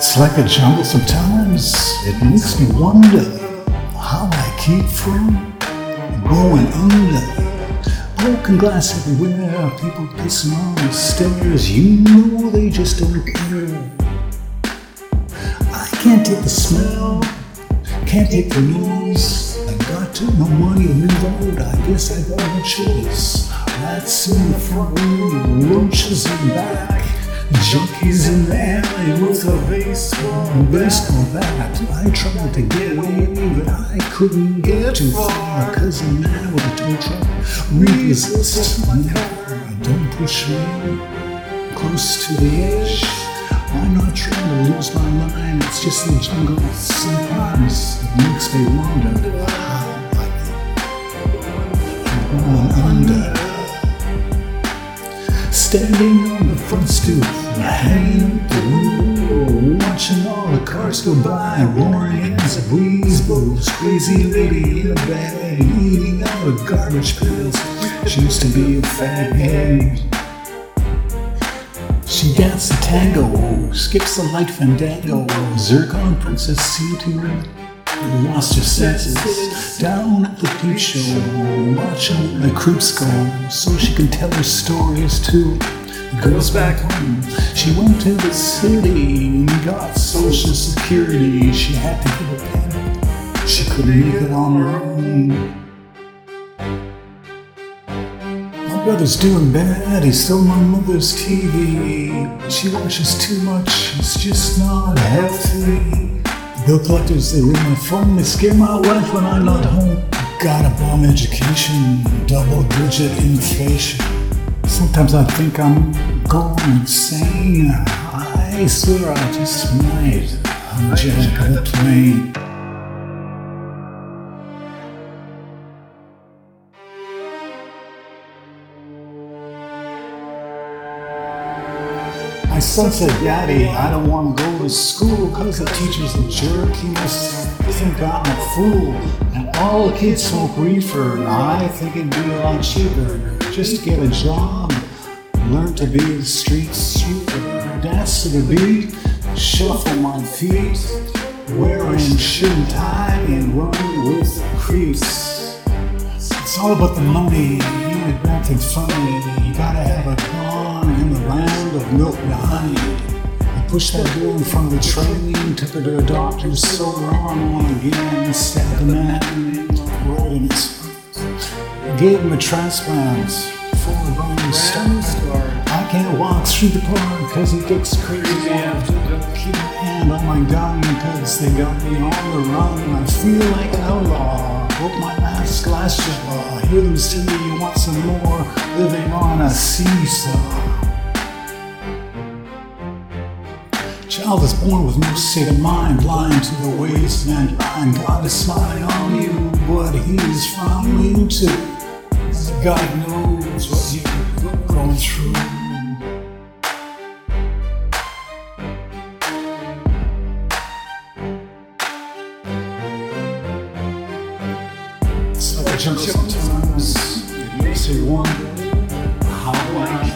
It's like a jungle sometimes. It makes me wonder how I keep from going under. Broken glass everywhere, people pissing on the stairs. You know they just don't care. I can't take the smell, can't take the noise. I got to no money to move. I guess I got no choice. Rats in the front room, roaches in the back. Junkies in the alley with a baseball, baseball bat. I tried to get away, but I couldn't get too far. Cause with the tow truck resist car. Don't push me close to the edge. I'm not trying to lose my mind, it's just the jungle. Sometimes it makes me wonder Standing on the front stoop, hanging out the window, watching all the cars go by, roaring as the breeze blows. Crazy lady in a bag, eating out of garbage pails. She used to be a faghead. She danced a tango, skips a light fandango, zircon princess C2, lost her senses down at the peep show, watching the creeps go, so she can tell her stories too. Girls back home, she went to the city and got social security. She had to get a pen, she couldn't make it on her own. My brother's doing bad, he stole my mother's TV. She watches too much, it's just not healthy. Bill collectors, my phone, they scare my wife when I'm not home. Got a bomb education, double digit inflation. Sometimes I think I'm going insane. I swear I just might hijack a plane. Son said, Daddy, I don't want to go to school because the teacher's a jerk. He must think I'm a fool. And all the kids smoke reefer. And I think it'd be a lot cheaper just to get a job. Learn to be a street sweeper. Dance to the beat, shuffle my feet. Wearing shirt and tie and run with creeps. It's all about the money. You ain't nothing funny. You gotta have a gun pushed that girl in front of the train, took her to a doctor's so wrong on again, stabbed the man in the right in his. Gave him a transplant a bone stomach. I can't walk through the park cause it gets crazy. Have to keep hand on my gun cause they got me on the run. I feel like an outlaw. Hope my last glass jaw. Hear them say you want some more. Living on a seesaw. Child is born with no state of mind, blind to the ways and blind. God is smiling on you, but He's frowning too. God knows what you're going through. Sometimes. It makes you wonder how I